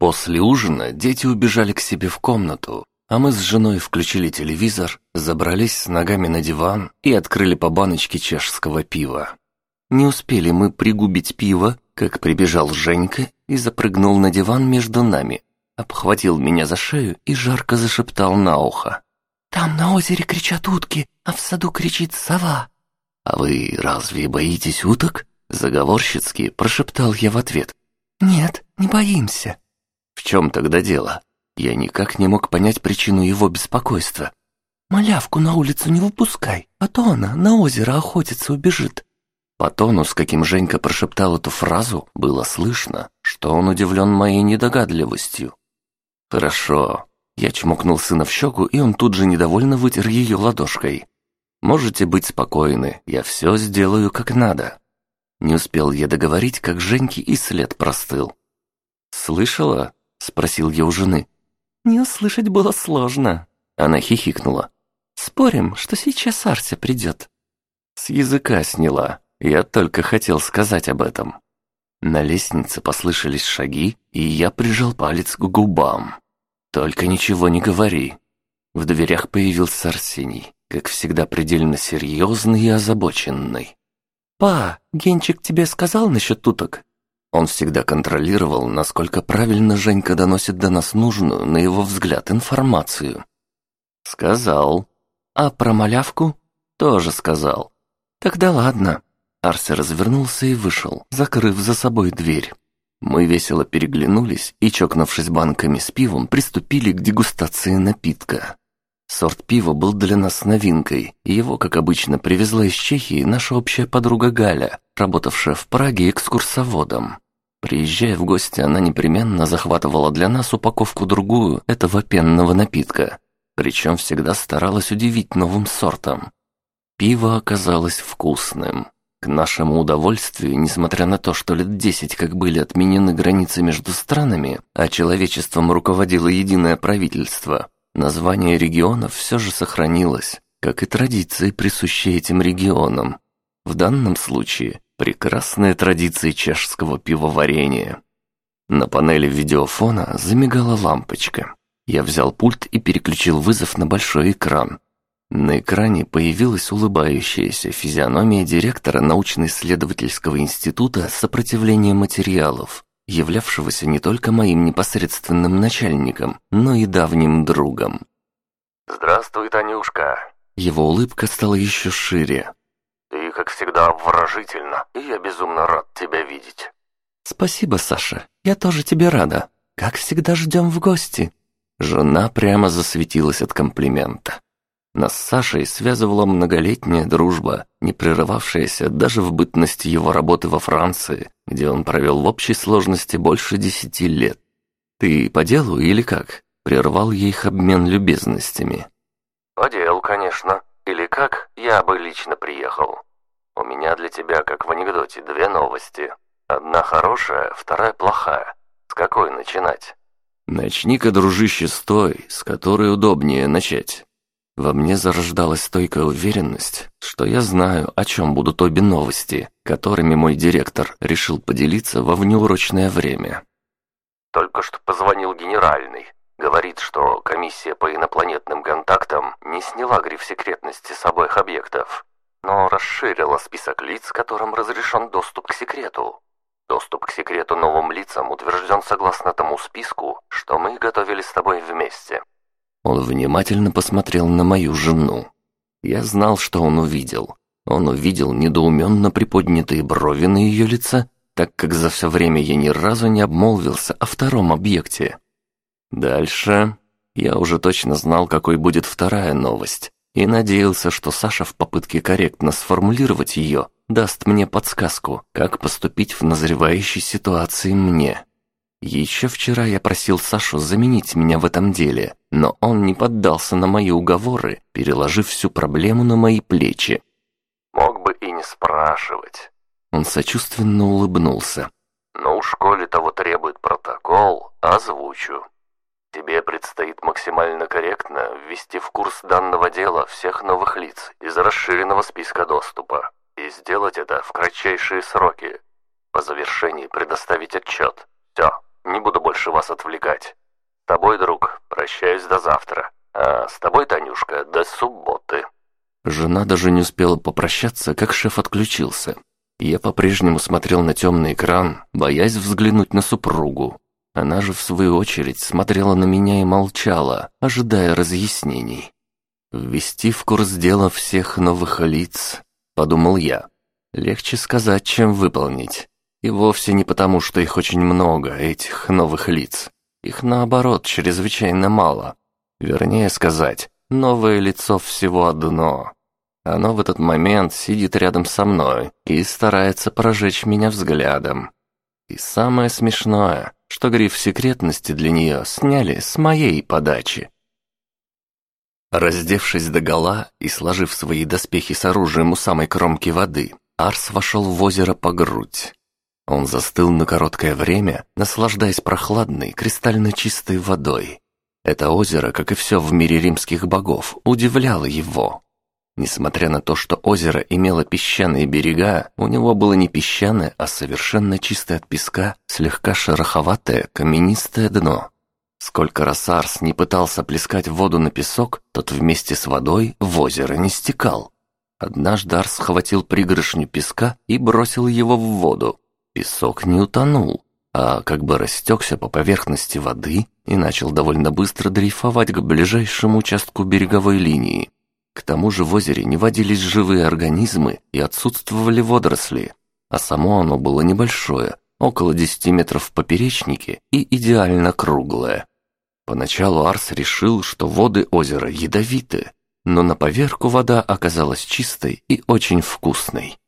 После ужина дети убежали к себе в комнату, а мы с женой включили телевизор, забрались с ногами на диван и открыли по баночке чешского пива. Не успели мы пригубить пиво, как прибежал Женька и запрыгнул на диван между нами, обхватил меня за шею и жарко зашептал на ухо. «Там на озере кричат утки, а в саду кричит сова». «А вы разве боитесь уток?» Заговорщицки прошептал я в ответ. «Нет, не боимся». «В чем тогда дело?» Я никак не мог понять причину его беспокойства. «Малявку на улицу не выпускай, а то она на озеро охотиться убежит». По тону, с каким Женька прошептал эту фразу, было слышно, что он удивлен моей недогадливостью. «Хорошо». Я чмокнул сына в щеку, и он тут же недовольно вытер ее ладошкой. «Можете быть спокойны, я все сделаю как надо». Не успел я договорить, как Женьке и след простыл. «Слышала?» — спросил я у жены. «Не услышать было сложно». Она хихикнула. «Спорим, что сейчас Арся придет?» С языка сняла. Я только хотел сказать об этом. На лестнице послышались шаги, и я прижал палец к губам. «Только ничего не говори». В дверях появился Арсений, как всегда предельно серьезный и озабоченный. «Па, Генчик тебе сказал насчет туток?» Он всегда контролировал, насколько правильно Женька доносит до нас нужную, на его взгляд, информацию. «Сказал. А про малявку?» «Тоже сказал». «Тогда ладно». Арси развернулся и вышел, закрыв за собой дверь. Мы весело переглянулись и, чокнувшись банками с пивом, приступили к дегустации напитка. Сорт пива был для нас новинкой, и его, как обычно, привезла из Чехии наша общая подруга Галя, работавшая в Праге экскурсоводом. Приезжая в гости, она непременно захватывала для нас упаковку-другую этого пенного напитка, причем всегда старалась удивить новым сортом. Пиво оказалось вкусным. К нашему удовольствию, несмотря на то, что лет десять как были отменены границы между странами, а человечеством руководило единое правительство, название регионов все же сохранилось, как и традиции, присущие этим регионам. В данном случае прекрасные традиции чешского пивоварения. На панели видеофона замигала лампочка. Я взял пульт и переключил вызов на большой экран. На экране появилась улыбающаяся физиономия директора научно-исследовательского института сопротивления материалов, являвшегося не только моим непосредственным начальником, но и давним другом. «Здравствуй, Танюшка!» Его улыбка стала еще шире. «Ты, как всегда, выражительно, и я безумно рад тебя видеть». «Спасибо, Саша, я тоже тебе рада. Как всегда ждем в гости». Жена прямо засветилась от комплимента. Нас с Сашей связывала многолетняя дружба, не прерывавшаяся даже в бытности его работы во Франции, где он провел в общей сложности больше десяти лет. «Ты по делу или как?» — прервал ей их обмен любезностями. «По делу, конечно. Или как, я бы лично приехал. У меня для тебя, как в анекдоте, две новости. Одна хорошая, вторая плохая. С какой начинать?» «Начни-ка, дружище, с той, с которой удобнее начать». Во мне зарождалась стойкая уверенность, что я знаю, о чем будут обе новости, которыми мой директор решил поделиться во внеурочное время. «Только что позвонил генеральный. Говорит, что комиссия по инопланетным контактам не сняла гриф секретности с обоих объектов, но расширила список лиц, которым разрешен доступ к секрету. Доступ к секрету новым лицам утвержден согласно тому списку, что мы готовили с тобой вместе. Он внимательно посмотрел на мою жену. Я знал, что он увидел. Он увидел недоуменно приподнятые брови на ее лице, так как за все время я ни разу не обмолвился о втором объекте. Дальше я уже точно знал, какой будет вторая новость, и надеялся, что Саша в попытке корректно сформулировать ее даст мне подсказку, как поступить в назревающей ситуации мне. Еще вчера я просил Сашу заменить меня в этом деле, но он не поддался на мои уговоры, переложив всю проблему на мои плечи. Мог бы и не спрашивать. Он сочувственно улыбнулся. Но у школе того требует протокол, озвучу. Тебе предстоит максимально корректно ввести в курс данного дела всех новых лиц из расширенного списка доступа и сделать это в кратчайшие сроки. По завершении предоставить отчет. Все, не буду больше вас отвлекать. С тобой, друг, прощаюсь до завтра. А с тобой, Танюшка, до субботы». Жена даже не успела попрощаться, как шеф отключился. Я по-прежнему смотрел на темный экран, боясь взглянуть на супругу. Она же, в свою очередь, смотрела на меня и молчала, ожидая разъяснений. «Ввести в курс дела всех новых лиц», — подумал я. «Легче сказать, чем выполнить. И вовсе не потому, что их очень много, этих новых лиц. Их, наоборот, чрезвычайно мало. Вернее сказать, новое лицо всего одно. Оно в этот момент сидит рядом со мной и старается прожечь меня взглядом. И самое смешное, что гриф секретности для нее сняли с моей подачи. Раздевшись догола и сложив свои доспехи с оружием у самой кромки воды, Арс вошел в озеро по грудь. Он застыл на короткое время, наслаждаясь прохладной, кристально чистой водой. Это озеро, как и все в мире римских богов, удивляло его. Несмотря на то, что озеро имело песчаные берега, у него было не песчаное, а совершенно чистое от песка, слегка шероховатое, каменистое дно. Сколько раз Арс не пытался плескать воду на песок, тот вместе с водой в озеро не стекал. Однажды Арс схватил пригоршню песка и бросил его в воду. Песок не утонул, а как бы растекся по поверхности воды и начал довольно быстро дрейфовать к ближайшему участку береговой линии. К тому же в озере не водились живые организмы и отсутствовали водоросли, а само оно было небольшое, около 10 метров в поперечнике и идеально круглое. Поначалу Арс решил, что воды озера ядовиты, но на поверку вода оказалась чистой и очень вкусной.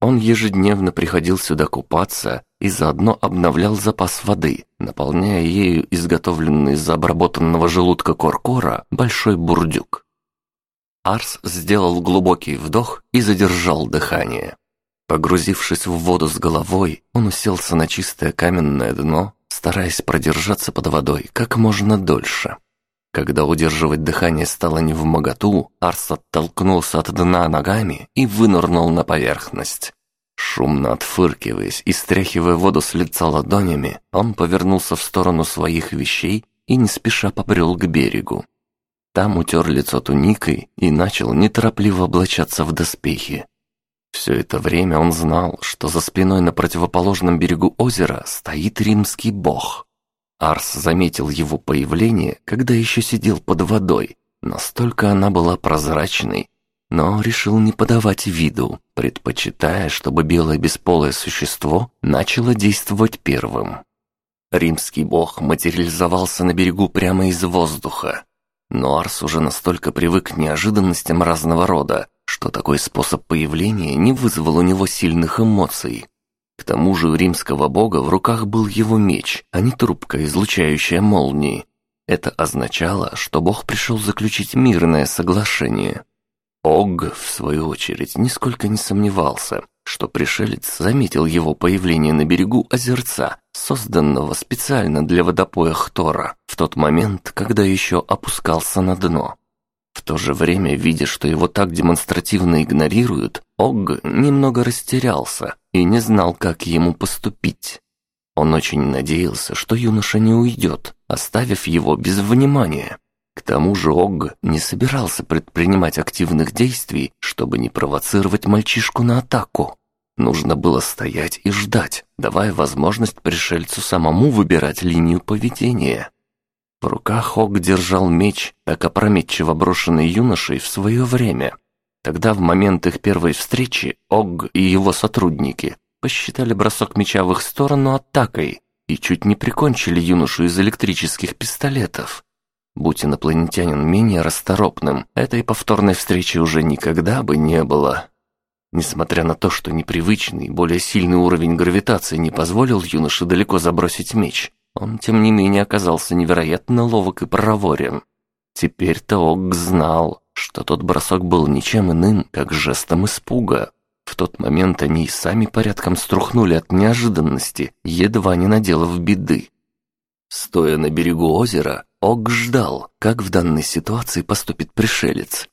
Он ежедневно приходил сюда купаться и заодно обновлял запас воды, наполняя ею изготовленный из обработанного желудка коркора большой бурдюк. Арс сделал глубокий вдох и задержал дыхание. Погрузившись в воду с головой, он уселся на чистое каменное дно, стараясь продержаться под водой как можно дольше. Когда удерживать дыхание стало не в моготу, Арс оттолкнулся от дна ногами и вынырнул на поверхность. Шумно отфыркиваясь и стряхивая воду с лица ладонями, он повернулся в сторону своих вещей и не спеша побрел к берегу. Там утер лицо туникой и начал неторопливо облачаться в доспехи. Все это время он знал, что за спиной на противоположном берегу озера стоит римский бог. Арс заметил его появление, когда еще сидел под водой. Настолько она была прозрачной, но решил не подавать виду, предпочитая, чтобы белое бесполое существо начало действовать первым. Римский бог материализовался на берегу прямо из воздуха, но Арс уже настолько привык к неожиданностям разного рода, что такой способ появления не вызвал у него сильных эмоций. К тому же у римского бога в руках был его меч, а не трубка, излучающая молнии. Это означало, что бог пришел заключить мирное соглашение. Ог, в свою очередь, нисколько не сомневался, что пришелец заметил его появление на берегу озерца, созданного специально для водопоя Хтора, в тот момент, когда еще опускался на дно. В то же время, видя, что его так демонстративно игнорируют, Ог немного растерялся и не знал, как ему поступить. Он очень надеялся, что юноша не уйдет, оставив его без внимания. К тому же Ог не собирался предпринимать активных действий, чтобы не провоцировать мальчишку на атаку. Нужно было стоять и ждать, давая возможность пришельцу самому выбирать линию поведения. В руках Ог держал меч, так опрометчиво брошенный юношей в свое время. Тогда, в момент их первой встречи, Ог и его сотрудники посчитали бросок меча в их сторону атакой и чуть не прикончили юношу из электрических пистолетов. Будь инопланетянин менее расторопным, этой повторной встречи уже никогда бы не было. Несмотря на то, что непривычный, более сильный уровень гравитации не позволил юноше далеко забросить меч, он, тем не менее, оказался невероятно ловок и проворен. Теперь-то Ог знал, что тот бросок был ничем иным, как жестом испуга. В тот момент они и сами порядком струхнули от неожиданности, едва не наделав беды. Стоя на берегу озера, Ог ждал, как в данной ситуации поступит пришелец.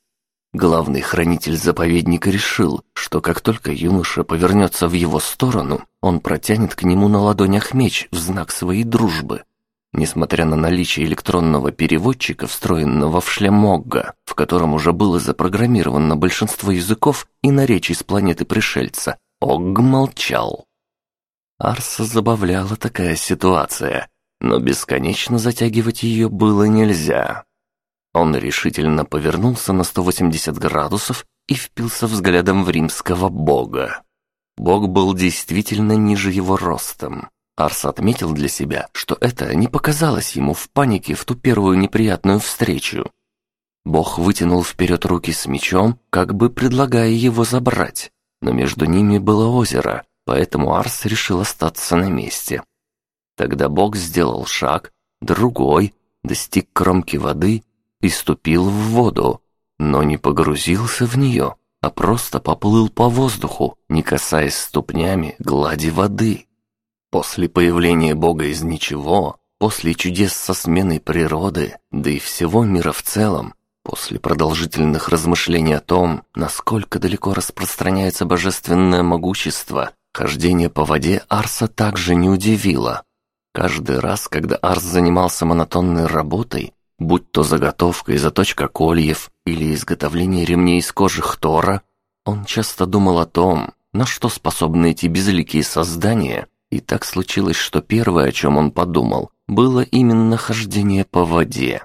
Главный хранитель заповедника решил, что как только юноша повернется в его сторону, он протянет к нему на ладонях меч в знак своей дружбы. Несмотря на наличие электронного переводчика, встроенного в шлем Могга, в котором уже было запрограммировано большинство языков и наречий с планеты пришельца, Огг молчал. Арса забавляла такая ситуация, но бесконечно затягивать ее было нельзя. Он решительно повернулся на 180 градусов и впился взглядом в римского бога. Бог был действительно ниже его ростом. Арс отметил для себя, что это не показалось ему в панике в ту первую неприятную встречу. Бог вытянул вперед руки с мечом, как бы предлагая его забрать, но между ними было озеро, поэтому Арс решил остаться на месте. Тогда Бог сделал шаг, другой, достиг кромки воды и ступил в воду, но не погрузился в нее, а просто поплыл по воздуху, не касаясь ступнями глади воды. После появления Бога из ничего, после чудес со сменой природы, да и всего мира в целом, после продолжительных размышлений о том, насколько далеко распространяется божественное могущество, хождение по воде Арса также не удивило. Каждый раз, когда Арс занимался монотонной работой, будь то заготовка и заточка кольев или изготовление ремней из кожи Хтора, он часто думал о том, на что способны эти безликие создания, и так случилось, что первое, о чем он подумал, было именно хождение по воде.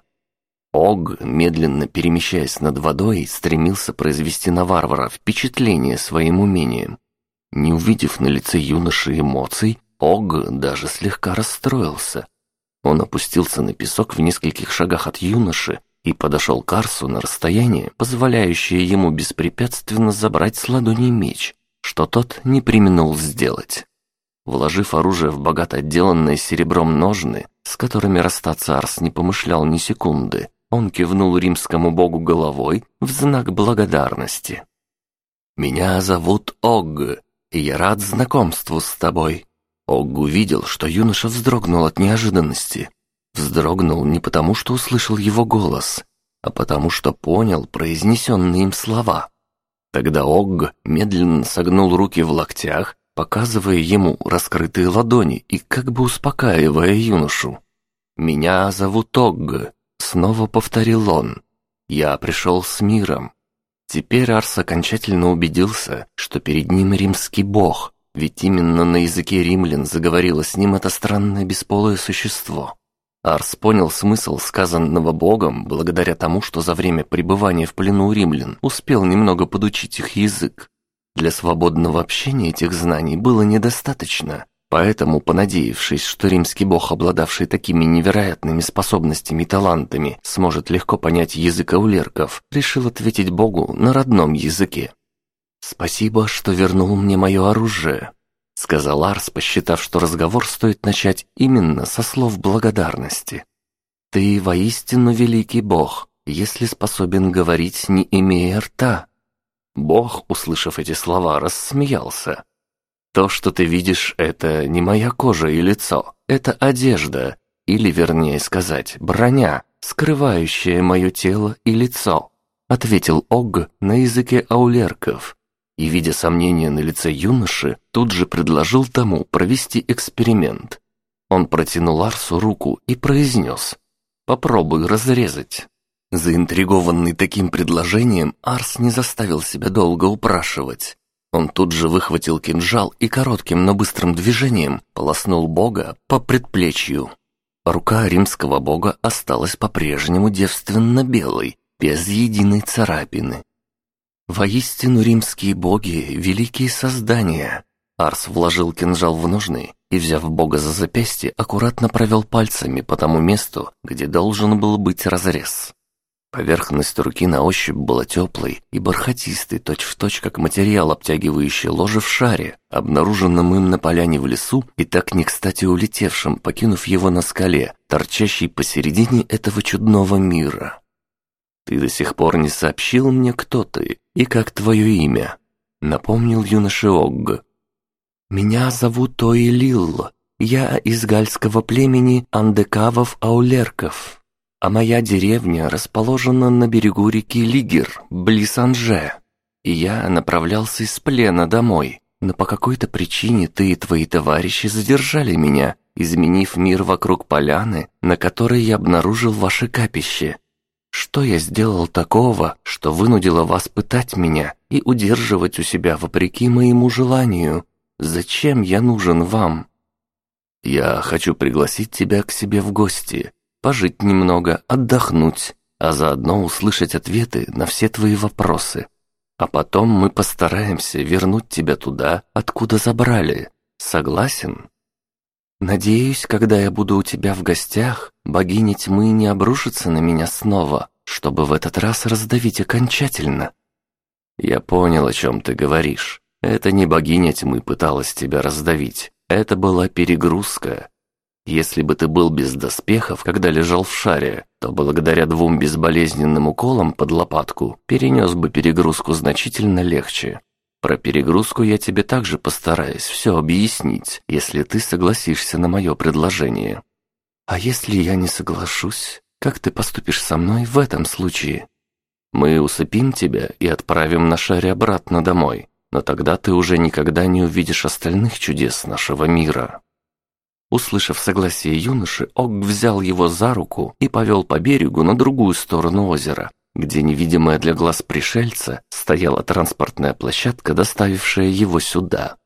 Ог, медленно перемещаясь над водой, стремился произвести на варвара впечатление своим умением. Не увидев на лице юноши эмоций, Ог даже слегка расстроился. Он опустился на песок в нескольких шагах от юноши и подошел к Арсу на расстояние, позволяющее ему беспрепятственно забрать с ладони меч, что тот не применул сделать. Вложив оружие в богато отделанные серебром ножны, с которыми расстаться Арс не помышлял ни секунды, он кивнул римскому богу головой в знак благодарности. «Меня зовут Огг, и я рад знакомству с тобой», Огг увидел, что юноша вздрогнул от неожиданности. Вздрогнул не потому, что услышал его голос, а потому что понял произнесенные им слова. Тогда Огг медленно согнул руки в локтях, показывая ему раскрытые ладони и как бы успокаивая юношу. «Меня зовут Огг», — снова повторил он. «Я пришел с миром». Теперь Арс окончательно убедился, что перед ним римский бог, ведь именно на языке римлян заговорило с ним это странное бесполое существо. Арс понял смысл сказанного Богом благодаря тому, что за время пребывания в плену у римлян успел немного подучить их язык. Для свободного общения этих знаний было недостаточно, поэтому, понадеявшись, что римский бог, обладавший такими невероятными способностями и талантами, сможет легко понять язык аулерков, решил ответить богу на родном языке. «Спасибо, что вернул мне мое оружие», — сказал Арс, посчитав, что разговор стоит начать именно со слов благодарности. «Ты воистину великий бог, если способен говорить, не имея рта». Бог, услышав эти слова, рассмеялся. «То, что ты видишь, это не моя кожа и лицо, это одежда, или, вернее сказать, броня, скрывающая мое тело и лицо», — ответил Огг на языке аулерков и, видя сомнения на лице юноши, тут же предложил тому провести эксперимент. Он протянул Арсу руку и произнес «Попробуй разрезать». Заинтригованный таким предложением, Арс не заставил себя долго упрашивать. Он тут же выхватил кинжал и коротким, но быстрым движением полоснул бога по предплечью. Рука римского бога осталась по-прежнему девственно белой, без единой царапины. Воистину римские боги — великие создания. Арс вложил кинжал в ножны и, взяв бога за запястье, аккуратно провел пальцами по тому месту, где должен был быть разрез. Поверхность руки на ощупь была теплой и бархатистой, точь-в-точь, как материал, обтягивающий ложе в шаре, обнаруженном им на поляне в лесу и так не кстати улетевшим, покинув его на скале, торчащей посередине этого чудного мира. «Ты до сих пор не сообщил мне, кто ты и как твое имя», — напомнил юноша Огг. «Меня зовут Тоилил. Я из гальского племени Андекавов-Аулерков, а моя деревня расположена на берегу реки Лигер, близ Анже. И я направлялся из плена домой, но по какой-то причине ты и твои товарищи задержали меня, изменив мир вокруг поляны, на которой я обнаружил ваше капище. Что я сделал такого, что вынудило вас пытать меня и удерживать у себя вопреки моему желанию? Зачем я нужен вам? Я хочу пригласить тебя к себе в гости, пожить немного, отдохнуть, а заодно услышать ответы на все твои вопросы. А потом мы постараемся вернуть тебя туда, откуда забрали. Согласен? Надеюсь, когда я буду у тебя в гостях, богиня тьмы не обрушится на меня снова, чтобы в этот раз раздавить окончательно. Я понял, о чем ты говоришь. Это не богиня тьмы пыталась тебя раздавить. Это была перегрузка. Если бы ты был без доспехов, когда лежал в шаре, то благодаря двум безболезненным уколам под лопатку перенес бы перегрузку значительно легче. Про перегрузку я тебе также постараюсь все объяснить, если ты согласишься на мое предложение. А если я не соглашусь, как ты поступишь со мной в этом случае? Мы усыпим тебя и отправим на шаре обратно домой, но тогда ты уже никогда не увидишь остальных чудес нашего мира». Услышав согласие юноши, Ог взял его за руку и повел по берегу на другую сторону озера, где невидимая для глаз пришельца стояла транспортная площадка, доставившая его сюда.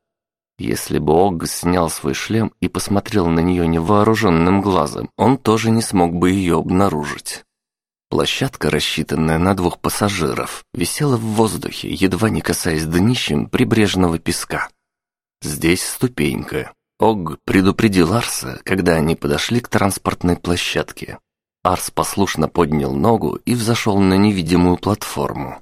Если бы Ог снял свой шлем и посмотрел на нее невооруженным глазом, он тоже не смог бы ее обнаружить. Площадка, рассчитанная на двух пассажиров, висела в воздухе, едва не касаясь днищем прибрежного песка. Здесь ступенька. Ог предупредил Арса, когда они подошли к транспортной площадке. Арс послушно поднял ногу и взошел на невидимую платформу.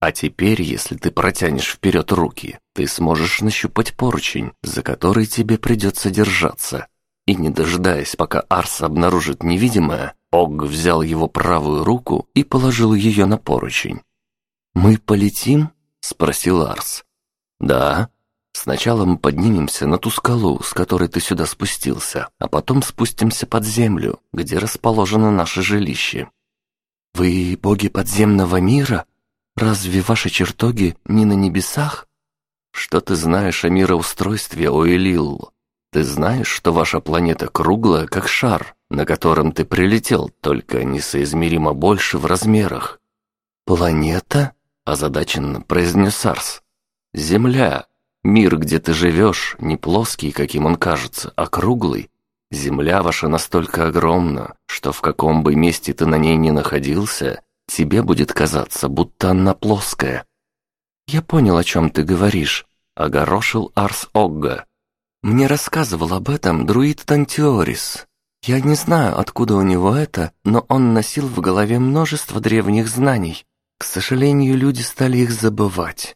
А теперь, если ты протянешь вперед руки, ты сможешь нащупать поручень, за который тебе придется держаться. И не дожидаясь, пока Арс обнаружит невидимое, Ог взял его правую руку и положил ее на поручень. «Мы полетим?» — спросил Арс. «Да. Сначала мы поднимемся на ту скалу, с которой ты сюда спустился, а потом спустимся под землю, где расположено наше жилище». «Вы боги подземного мира? Разве ваши чертоги не на небесах?» «Что ты знаешь о мироустройстве, Оэлил? Ты знаешь, что ваша планета круглая, как шар, на котором ты прилетел, только несоизмеримо больше в размерах?» «Планета?» – озадаченно произнес Арс. «Земля. Мир, где ты живешь, не плоский, каким он кажется, а круглый. Земля ваша настолько огромна, что в каком бы месте ты на ней ни находился, тебе будет казаться, будто она плоская». «Я понял, о чем ты говоришь», — огорошил Арс Огга. Мне рассказывал об этом друид Тантиорис. Я не знаю, откуда у него это, но он носил в голове множество древних знаний. К сожалению, люди стали их забывать.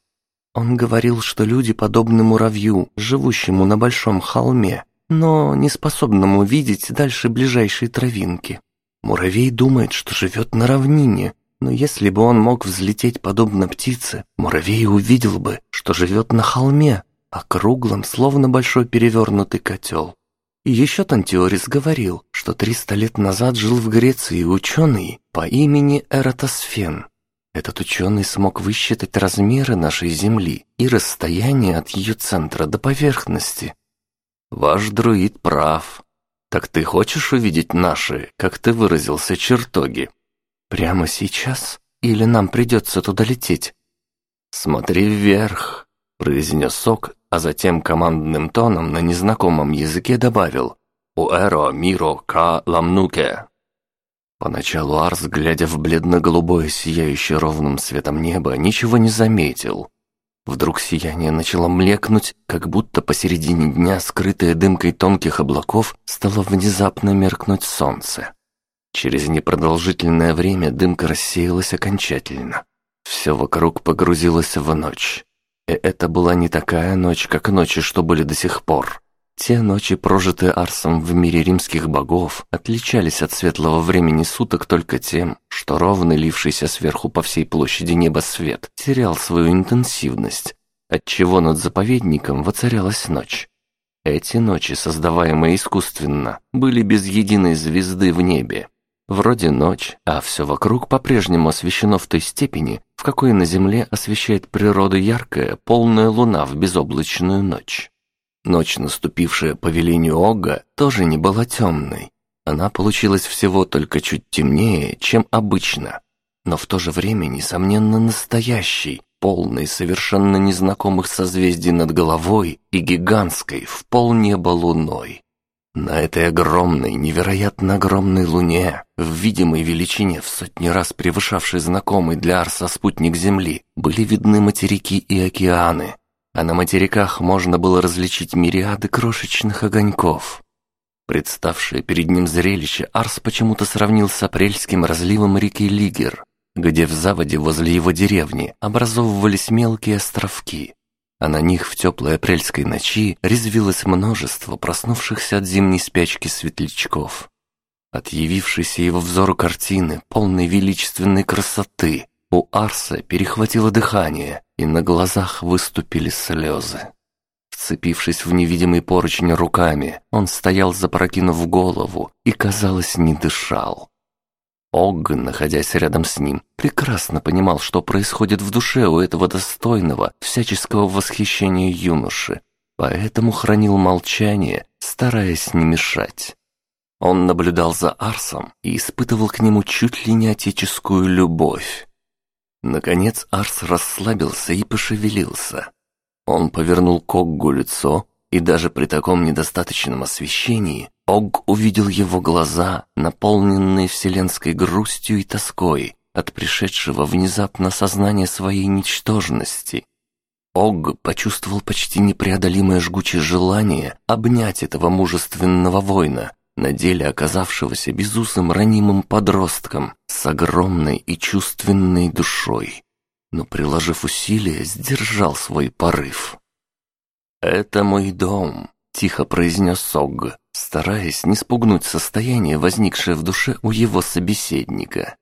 Он говорил, что люди подобны муравью, живущему на большом холме, но не способному видеть дальше ближайшей травинки. Муравей думает, что живет на равнине, но если бы он мог взлететь подобно птице, муравей увидел бы, что живет на холме, округлым, словно большой перевернутый котел. И еще Тантиорис говорил, что 300 лет назад жил в Греции ученый по имени Эратосфен. Этот ученый смог высчитать размеры нашей Земли и расстояние от ее центра до поверхности. Ваш друид прав. Так ты хочешь увидеть наши, как ты выразился, чертоги? Прямо сейчас? Или нам придется туда лететь? Смотри вверх, произнес Сок а затем командным тоном на незнакомом языке добавил «Уэро миро ка ламнуке». Поначалу Арс, глядя в бледно-голубое, сияющее ровным светом небо, ничего не заметил. Вдруг сияние начало млекнуть, как будто посередине дня, скрытое дымкой тонких облаков, стало внезапно меркнуть солнце. Через непродолжительное время дымка рассеялась окончательно. Все вокруг погрузилось в ночь. И это была не такая ночь, как ночи, что были до сих пор. Те ночи, прожитые Арсом в мире римских богов, отличались от светлого времени суток только тем, что ровно лившийся сверху по всей площади неба свет терял свою интенсивность, отчего над заповедником воцарялась ночь. Эти ночи, создаваемые искусственно, были без единой звезды в небе. Вроде ночь, а все вокруг по-прежнему освещено в той степени, в какой на Земле освещает природу яркая, полная луна в безоблачную ночь. Ночь, наступившая по велению Огга, тоже не была темной. Она получилась всего только чуть темнее, чем обычно, но в то же время, несомненно, настоящей, полной совершенно незнакомых созвездий над головой и гигантской в полнеба луной. На этой огромной, невероятно огромной луне, в видимой величине в сотни раз превышавшей знакомый для Арса спутник Земли, были видны материки и океаны, а на материках можно было различить мириады крошечных огоньков. Представшее перед ним зрелище Арс почему-то сравнил с апрельским разливом реки Лигер, где в заводе возле его деревни образовывались мелкие островки, а на них в теплой апрельской ночи резвилось множество проснувшихся от зимней спячки светлячков. От явившейся его взору картины, полной величественной красоты, у Арса перехватило дыхание, и на глазах выступили слезы. Вцепившись в невидимый поручень руками, он стоял, запрокинув голову, и, казалось, не дышал. Огг, находясь рядом с ним, прекрасно понимал, что происходит в душе у этого достойного всяческого восхищения юноши, поэтому хранил молчание, стараясь не мешать. Он наблюдал за Арсом и испытывал к нему чуть ли не отеческую любовь. Наконец Арс расслабился и пошевелился. Он повернул к Оггу лицо, и даже при таком недостаточном освещении Огг увидел его глаза, наполненные вселенской грустью и тоской от пришедшего внезапно сознания своей ничтожности. Огг почувствовал почти непреодолимое жгучее желание обнять этого мужественного воина, на деле оказавшегося безусым ранимым подростком с огромной и чувственной душой. Но, приложив усилия, сдержал свой порыв. «Это мой дом», — тихо произнес Согг, стараясь не спугнуть состояние, возникшее в душе у его собеседника.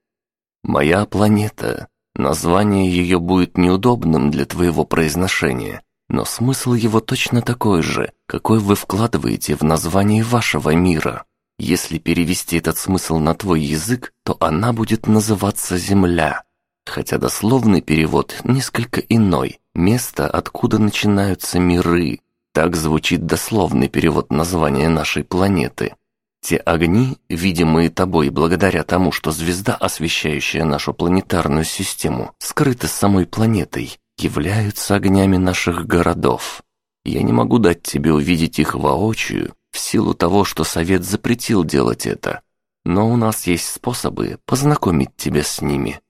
«Моя планета. Название ее будет неудобным для твоего произношения, но смысл его точно такой же, какой вы вкладываете в название вашего мира. Если перевести этот смысл на твой язык, то она будет называться Земля, хотя дословный перевод несколько иной – место, откуда начинаются миры, так звучит дословный перевод названия нашей планеты. Те огни, видимые тобой благодаря тому, что звезда, освещающая нашу планетарную систему, скрыта самой планетой, являются огнями наших городов. Я не могу дать тебе увидеть их воочию, в силу того, что Совет запретил делать это. Но у нас есть способы познакомить тебя с ними.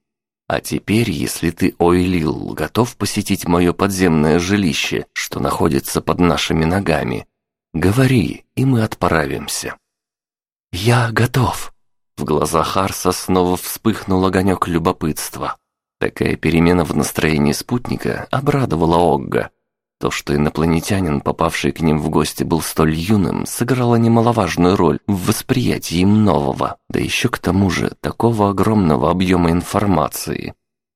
А теперь, если ты, Ойлил, готов посетить мое подземное жилище, что находится под нашими ногами, говори, и мы отправимся». «Я готов». В глазах Арса снова вспыхнул огонек любопытства. Такая перемена в настроении спутника обрадовала Огга. То, что инопланетянин, попавший к ним в гости, был столь юным, сыграло немаловажную роль в восприятии им нового, да еще к тому же такого огромного объема информации.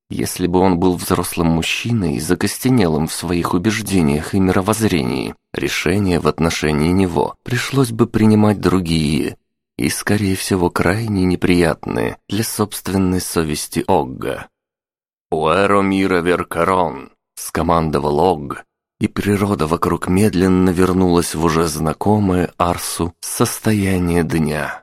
Если бы он был взрослым мужчиной, закостенелым в своих убеждениях и мировоззрении, решения в отношении него пришлось бы принимать другие, и, скорее всего, крайне неприятные для собственной совести Огга. «Уэро мира веркарон», — скомандовал Огг, и природа вокруг медленно вернулась в уже знакомое Арсу состояние дня.